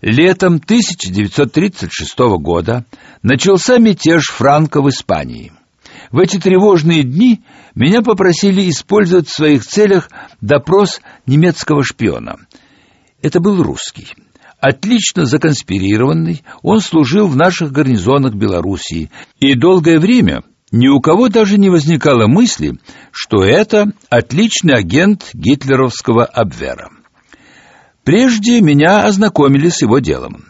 Летом 1936 года начался мятеж Франко в Испании. В эти тревожные дни меня попросили использовать в своих целях допрос немецкого шпиона. Это был русский. Отлично законспирированный, он служил в наших гарнизонах Белоруссии, и долгое время ни у кого даже не возникало мысли, что это отличный агент гитлеровского Абвера. Прежде меня ознакомили с его делом.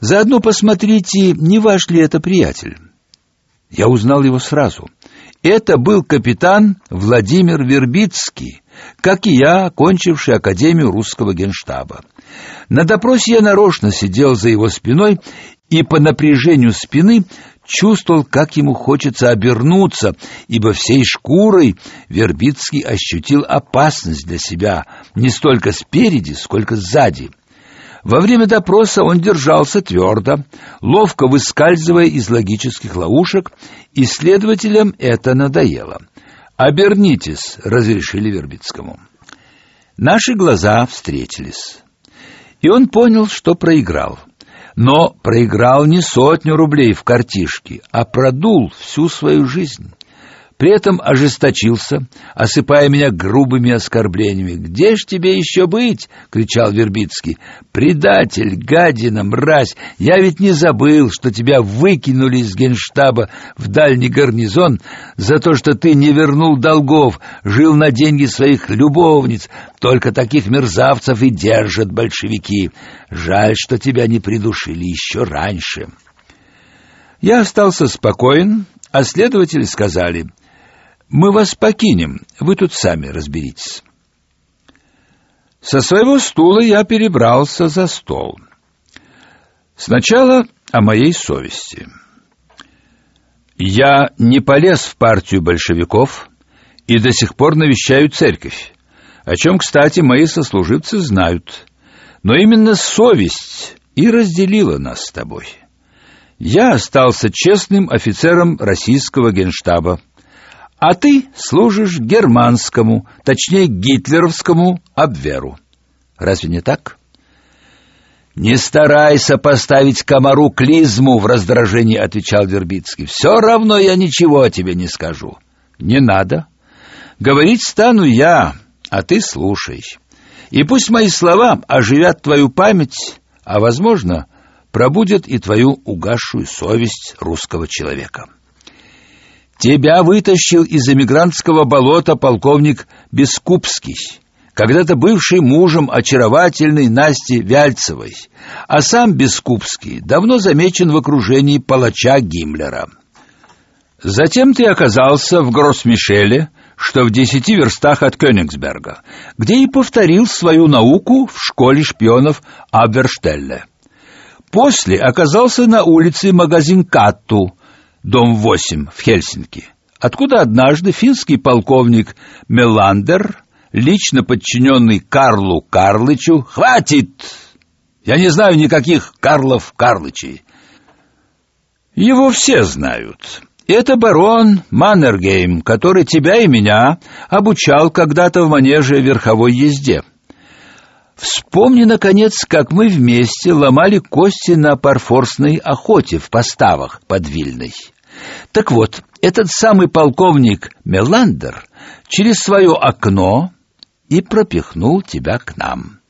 Заодно посмотрите, не ваш ли это приятель. Я узнал его сразу. Это был капитан Владимир Вербицкий, как и я, окончивший Академию русского генштаба. На допросе я нарочно сидел за его спиной и по напряжению спины чувствовал, как ему хочется обернуться, ибо всей шкурой Вербицкий ощутил опасность для себя не столько спереди, сколько сзади. Во время допроса он держался твердо, ловко выскальзывая из логических ловушек, и следователям это надоело. «Обернитесь», — разрешили Вербицкому. Наши глаза встретились, и он понял, что проиграл. Но проиграл не сотню рублей в картишке, а продул всю свою жизнь. При этом ожесточился, осыпая меня грубыми оскорблениями. «Где ж тебе еще быть?» — кричал Вербицкий. «Предатель, гадина, мразь! Я ведь не забыл, что тебя выкинули из генштаба в дальний гарнизон за то, что ты не вернул долгов, жил на деньги своих любовниц. Только таких мерзавцев и держат большевики. Жаль, что тебя не придушили еще раньше». Я остался спокоен, а следователи сказали — мы вас покинем, вы тут сами разберитесь. Со своего стула я перебрался за стол. Сначала о моей совести. Я не полез в партию большевиков и до сих пор навещаю церковь, о чем, кстати, мои сослуживцы знают. Но именно совесть и разделила нас с тобой. Я остался честным офицером российского генштаба а ты служишь германскому, точнее гитлеровскому обверу. Разве не так? Не старайся поставить комару клизму, в раздражении отвечал Вербицкий. Все равно я ничего о тебе не скажу. Не надо. Говорить стану я, а ты слушай. И пусть мои слова оживят твою память, а возможно, пробудят и твою угасшую совесть русского человека. Тебя вытащил из эмигрантского болота полковник Бескупский, когда-то бывший мужем очаровательной Насти Вяльцевой, а сам Бескупский давно замечен в окружении палача Гиммлера. Затем ты оказался в Гроссмишеле, что в десяти верстах от Кёнигсберга, где и повторил свою науку в школе шпионов Аберштелле. После оказался на улице магазин Катту, дом 8 в Хельсинки, откуда однажды финский полковник Меландер, лично подчиненный Карлу Карлычу, хватит. Я не знаю никаких Карлов Карлычей. Его все знают. Это барон Маннергейм, который тебя и меня обучал когда-то в манеже верховой езде. Вспомни, наконец, как мы вместе ломали кости на парфорсной охоте в поставах под Вильной. Так вот, этот самый полковник Меландер через свое окно и пропихнул тебя к нам.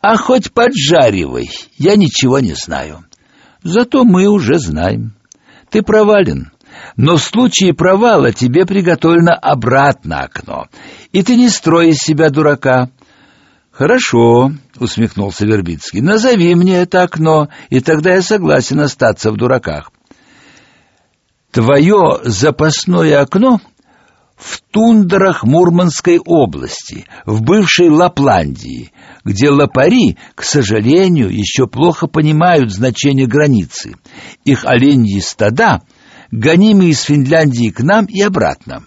А хоть поджаривай, я ничего не знаю. Зато мы уже знаем. Ты провален. Но в случае провала тебе приготовлено обратно окно. И ты не строй из себя дурака. Хорошо, усмехнулся Вербицкий. Назови мне это окно, и тогда я согласен остаться в дураках. Твое запасное окно в тундрах Мурманской области, в бывшей Лапландии, где лопари, к сожалению, еще плохо понимают значение границы. Их оленьи стада гонимы из Финляндии к нам и обратно.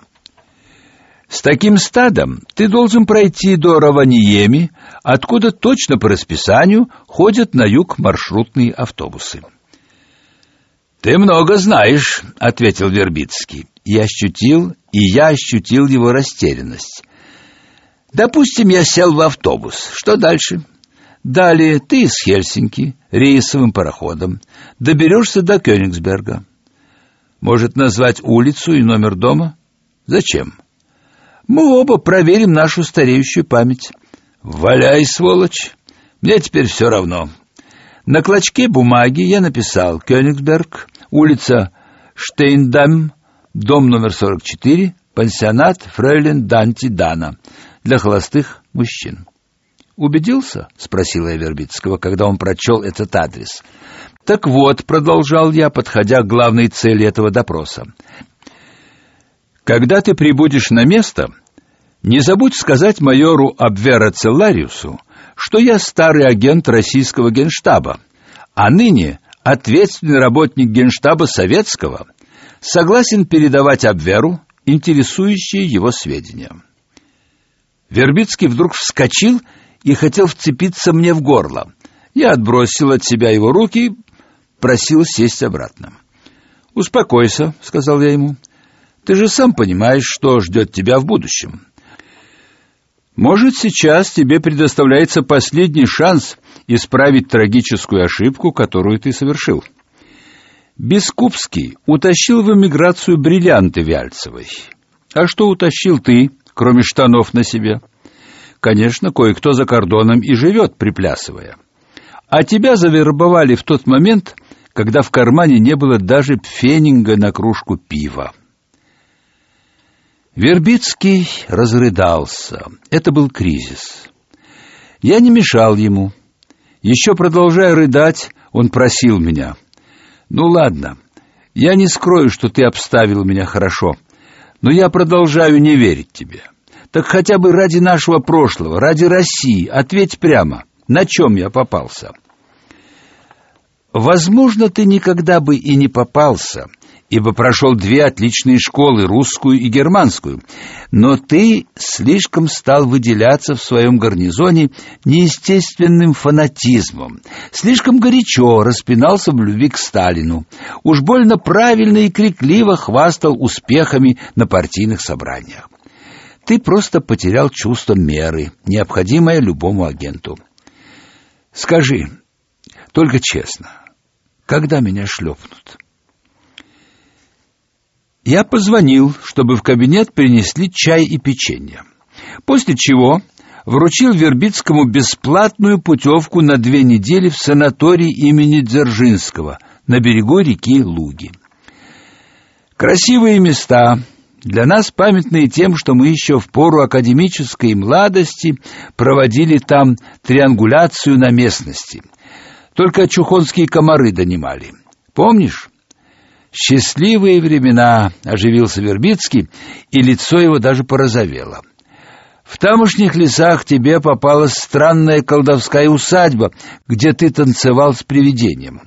С таким стадом ты должен пройти до Раваниеми, откуда точно по расписанию ходят на юг маршрутные автобусы. Ты много знаешь, ответил Вербицкий. Я ощутил, и я ощутил его растерянность. Допустим, я сел в автобус. Что дальше? Далее ты из Хельсинки рейсовым пароходом доберешься до Кёнигсберга. Может назвать улицу и номер дома? Зачем? Мы оба проверим нашу стареющую память. Валяй, сволочь. Мне теперь все равно. На клочке бумаги я написал Кёнигсберг, улица Штейндам, дом номер 44, пансионат Фрейлин Данти Дана для холостых мужчин. Убедился? спросила я Вербицкого, когда он прочел этот адрес. Так вот, продолжал я, подходя к главной цели этого допроса. Когда ты прибудешь на место, не забудь сказать майору Абвера Целлариусу, что я старый агент российского генштаба, а ныне ответственный работник генштаба советского, согласен передавать Абверу интересующие его сведения. Вербицкий вдруг вскочил и хотел вцепиться мне в горло. Я отбросил от себя его руки, просил сесть обратно. "Успокойся", сказал я ему. "Ты же сам понимаешь, что ждет тебя в будущем. Может, сейчас тебе предоставляется последний шанс исправить трагическую ошибку, которую ты совершил". Бескупский утащил в эмиграцию бриллианты Вяльцевой. А что утащил ты, кроме штанов на себе? Конечно, кое-кто за кордоном и живет, приплясывая. А тебя завербовали в тот момент, когда в кармане не было даже пфенинга на кружку пива. Вербицкий разрыдался. Это был кризис. Я не мешал ему. Еще продолжая рыдать, он просил меня: "Ну ладно. Я не скрою, что ты обставил меня хорошо, но я продолжаю не верить тебе. Так хотя бы ради нашего прошлого, ради России, ответь прямо, на чем я попался? Возможно, ты никогда бы и не попался, ибо прошел две отличные школы, русскую и германскую, но ты слишком стал выделяться в своем гарнизоне неестественным фанатизмом, слишком горячо распинался в любви к Сталину, уж больно правильно и крикливо хвастал успехами на партийных собраниях. Ты просто потерял чувство меры, необходимое любому агенту. Скажи, только честно, когда меня шлепнут? Я позвонил, чтобы в кабинет принесли чай и печенье. После чего вручил Вербицкому бесплатную путевку на две недели в санаторий имени Дзержинского на берегу реки Луги. Красивые места, для нас памятные тем, что мы еще в пору академической младости проводили там триангуляцию на местности. Только чухонские комары донимали. Помнишь? Счастливые времена, оживился Вербицкий, и лицо его даже порозовело. В тамошних лесах тебе попалась странная колдовская усадьба, где ты танцевал с привидением.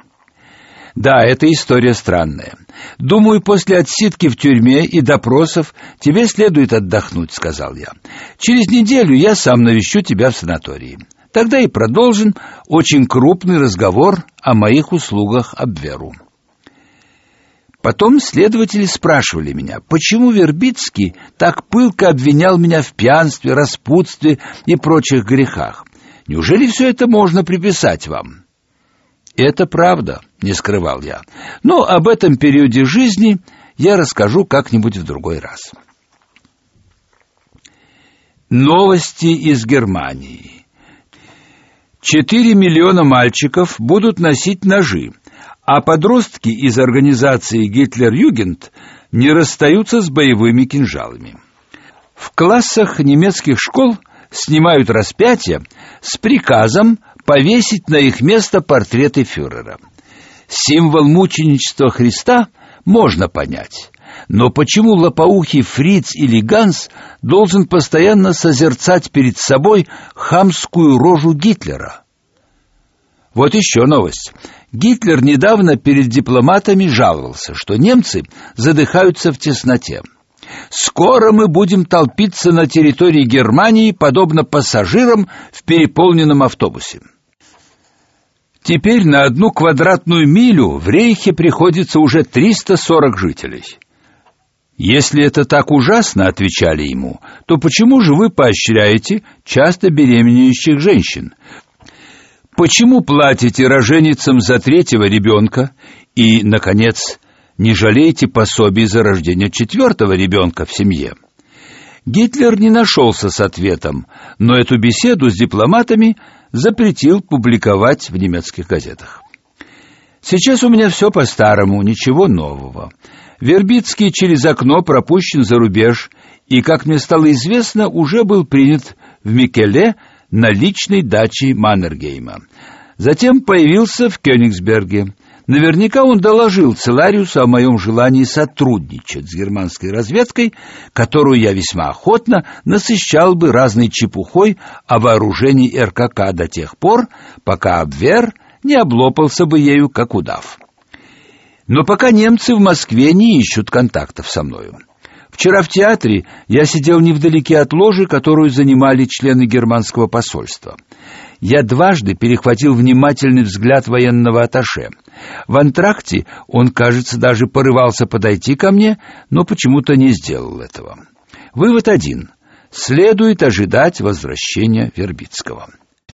Да, эта история странная. Думаю, после отсидки в тюрьме и допросов тебе следует отдохнуть, сказал я. Через неделю я сам навещу тебя в санатории. Тогда и продолжим очень крупный разговор о моих услугах Абверу. Потом следователи спрашивали меня, почему Вербицкий так пылко обвинял меня в пьянстве, распутстве и прочих грехах. Неужели все это можно приписать вам? Это правда, не скрывал я. Но об этом периоде жизни я расскажу как-нибудь в другой раз. Новости из Германии. Четыре миллиона мальчиков будут носить ножи, а подростки из организации Гитлер-Югент не расстаются с боевыми кинжалами. В классах немецких школ снимают распятия с приказом повесить на их место портреты фюрера. Символ мученичества Христа можно понять, но почему лопоухий фриц или Ганс должен постоянно созерцать перед собой хамскую рожу Гитлера? Вот еще новость. Гитлер недавно перед дипломатами жаловался, что немцы задыхаются в тесноте. Скоро мы будем толпиться на территории Германии, подобно пассажирам в переполненном автобусе. Теперь на одну квадратную милю в Рейхе приходится уже 340 жителей. Если это так ужасно, отвечали ему, то почему же вы поощряете часто беременеющих женщин? Почему платите роженицам за третьего ребенка и, наконец, не жалеете пособий за рождение четвертого ребенка в семье? Гитлер не нашелся с ответом, но эту беседу с дипломатами запретил публиковать в немецких газетах. Сейчас у меня все по-старому, ничего нового. Вербицкий через окно пропущен за рубеж и, как мне стало известно, уже был принят в Микеле на личной даче Маннергейма. Затем появился в Кёнигсберге. Наверняка он доложил Целариусу о моем желании сотрудничать с германской разведкой, которую я весьма охотно насыщал бы разной чепухой о вооружении РКК до тех пор, пока Абвер не облопался бы ею как удав. Но пока немцы в Москве не ищут контактов со мною. Вчера в театре я сидел невдалеке от ложи, которую занимали члены германского посольства. Я дважды перехватил внимательный взгляд военного атташе. В антракте он, кажется, даже порывался подойти ко мне, но почему-то не сделал этого. Вывод один. Следует ожидать возвращения Вербицкого.